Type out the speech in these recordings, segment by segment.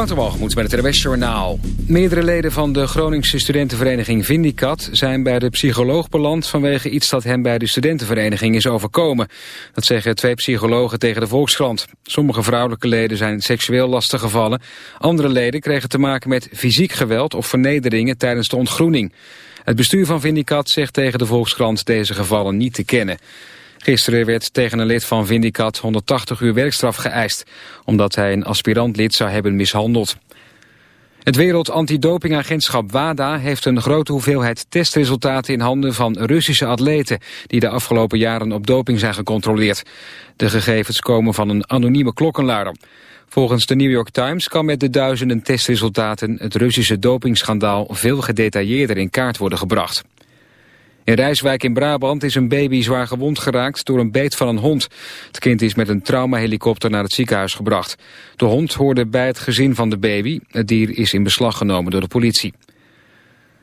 Waterwalgemoed met het RWS Journaal. Meerdere leden van de Groningse studentenvereniging Vindicat... zijn bij de psycholoog beland vanwege iets dat hem bij de studentenvereniging is overkomen. Dat zeggen twee psychologen tegen de Volkskrant. Sommige vrouwelijke leden zijn seksueel lastig gevallen. Andere leden kregen te maken met fysiek geweld of vernederingen tijdens de ontgroening. Het bestuur van Vindicat zegt tegen de Volkskrant deze gevallen niet te kennen. Gisteren werd tegen een lid van Vindicat 180 uur werkstraf geëist... omdat hij een aspirantlid zou hebben mishandeld. Het Wereld Antidopingagentschap WADA heeft een grote hoeveelheid testresultaten in handen van Russische atleten die de afgelopen jaren op doping zijn gecontroleerd. De gegevens komen van een anonieme klokkenluider. Volgens de New York Times kan met de duizenden testresultaten het Russische dopingschandaal veel gedetailleerder in kaart worden gebracht. In Rijswijk in Brabant is een baby zwaar gewond geraakt door een beet van een hond. Het kind is met een traumahelikopter naar het ziekenhuis gebracht. De hond hoorde bij het gezin van de baby. Het dier is in beslag genomen door de politie.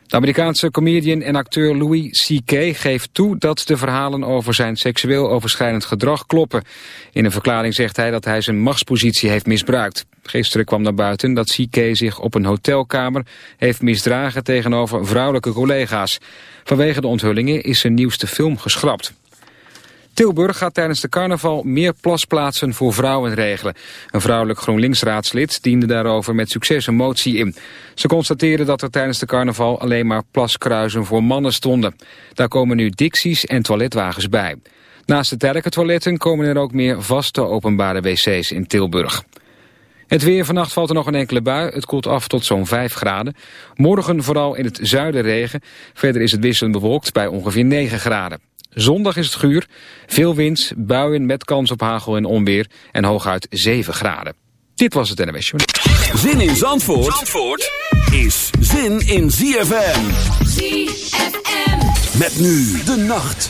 De Amerikaanse comedian en acteur Louis C.K. geeft toe dat de verhalen over zijn seksueel overschrijdend gedrag kloppen. In een verklaring zegt hij dat hij zijn machtspositie heeft misbruikt. Gisteren kwam naar buiten dat C.K. zich op een hotelkamer heeft misdragen tegenover vrouwelijke collega's. Vanwege de onthullingen is zijn nieuwste film geschrapt. Tilburg gaat tijdens de carnaval meer plasplaatsen voor vrouwen regelen. Een vrouwelijk GroenLinks-raadslid diende daarover met succes een motie in. Ze constateren dat er tijdens de carnaval alleen maar plaskruizen voor mannen stonden. Daar komen nu dicties en toiletwagens bij. Naast de tijdelijke toiletten komen er ook meer vaste openbare wc's in Tilburg. Het weer vannacht valt er nog een enkele bui. Het koelt af tot zo'n 5 graden. Morgen vooral in het zuiden regen. Verder is het wisselend bewolkt bij ongeveer 9 graden. Zondag is het guur. Veel wind, buien met kans op hagel en onweer. En hooguit 7 graden. Dit was het NWS Zin in Zandvoort, Zandvoort is zin in ZFM. ZFM. Met nu de nacht.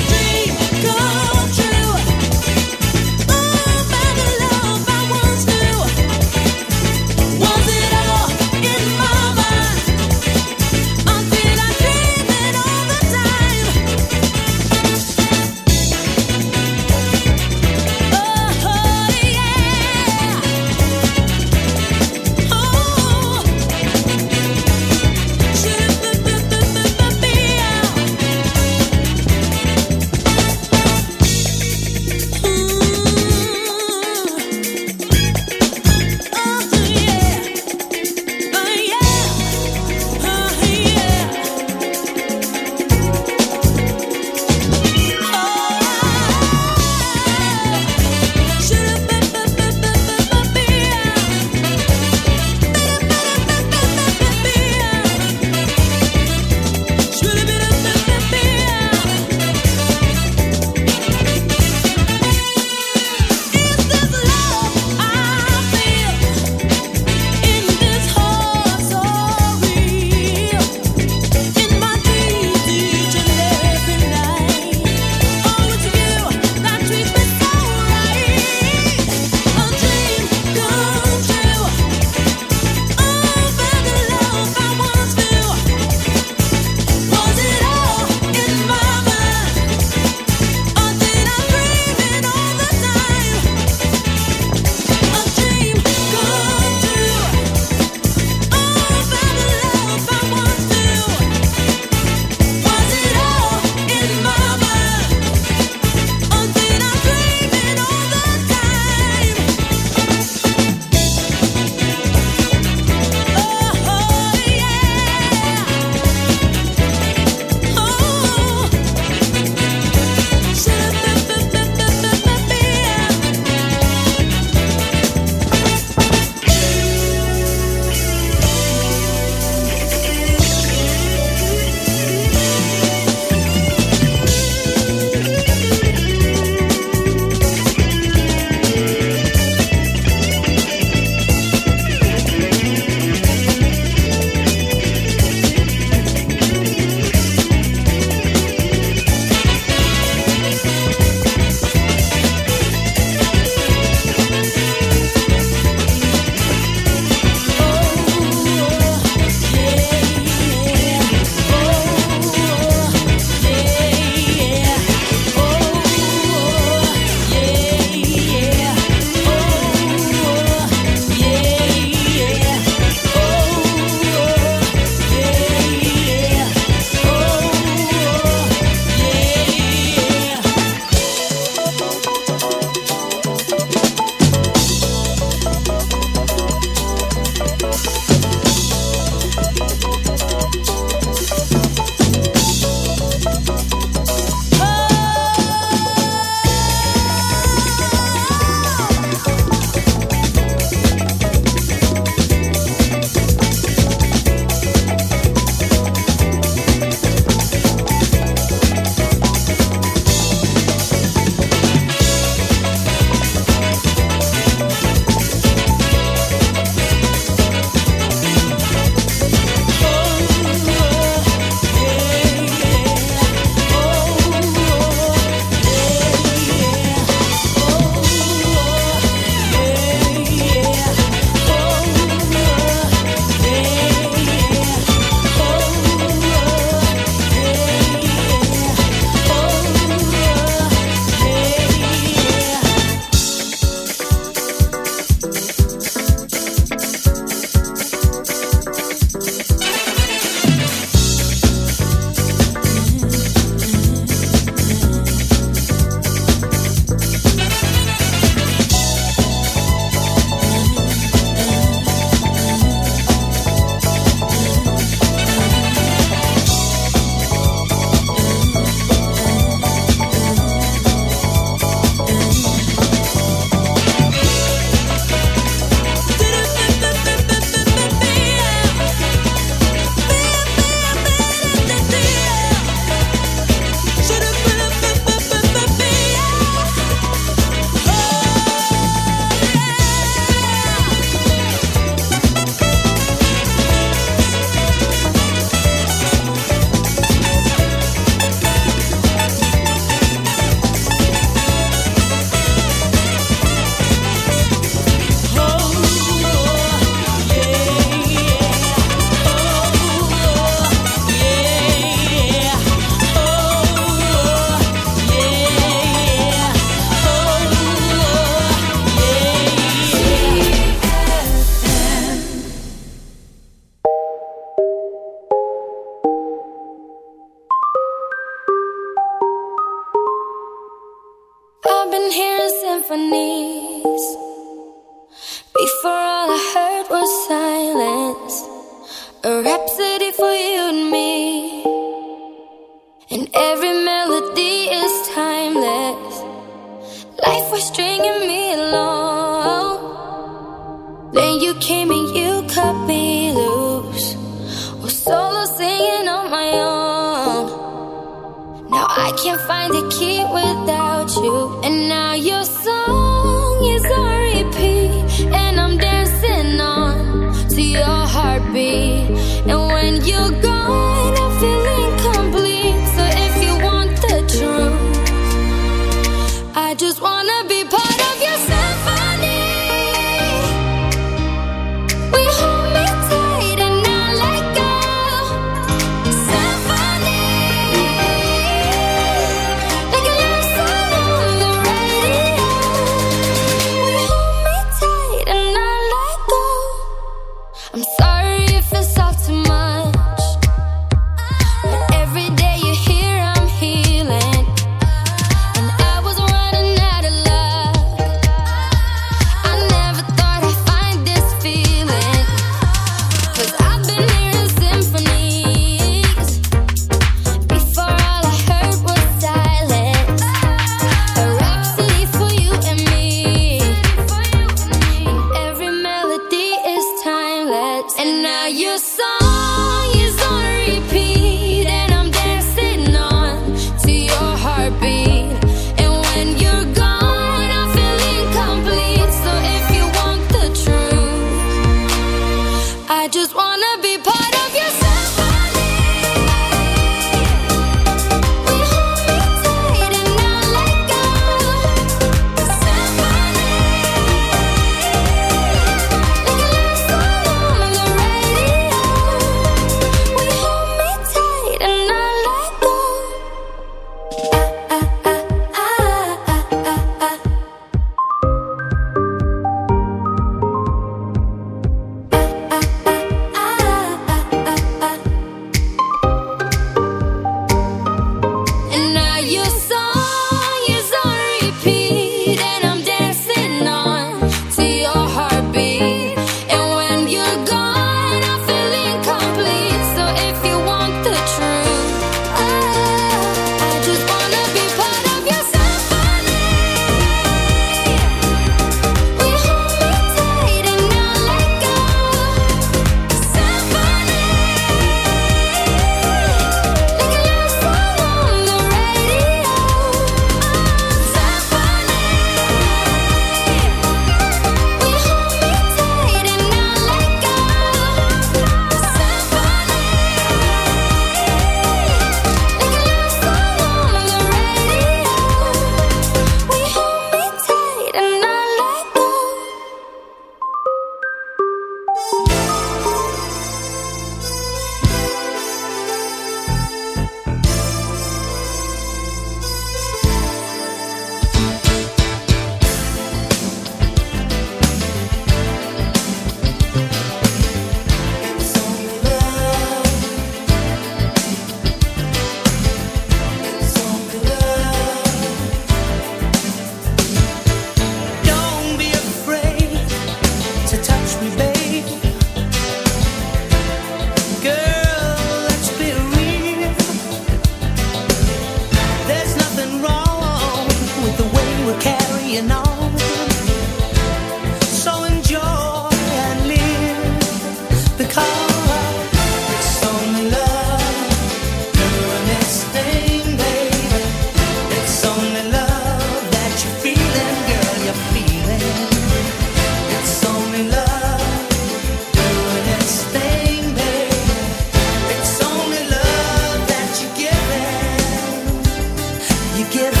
give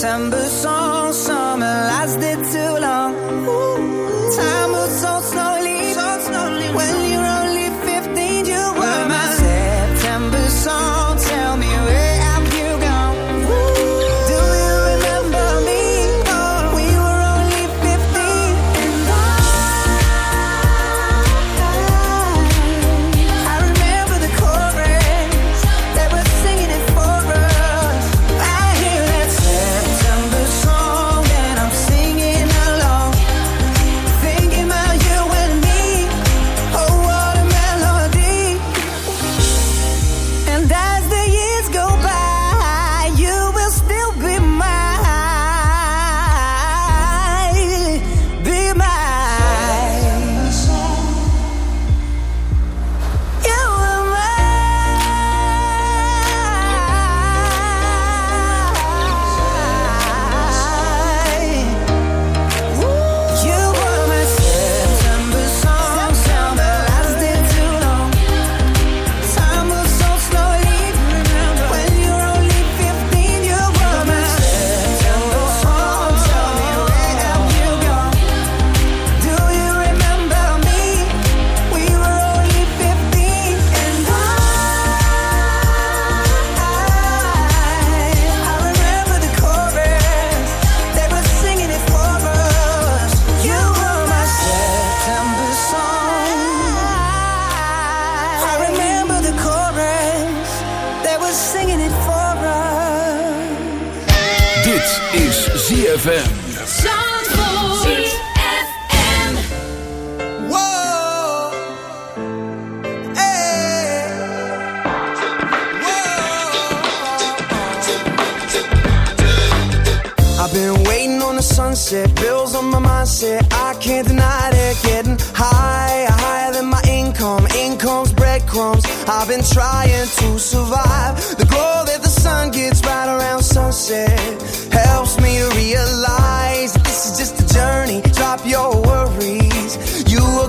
September song.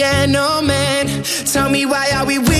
gentleman. Tell me why are we weak?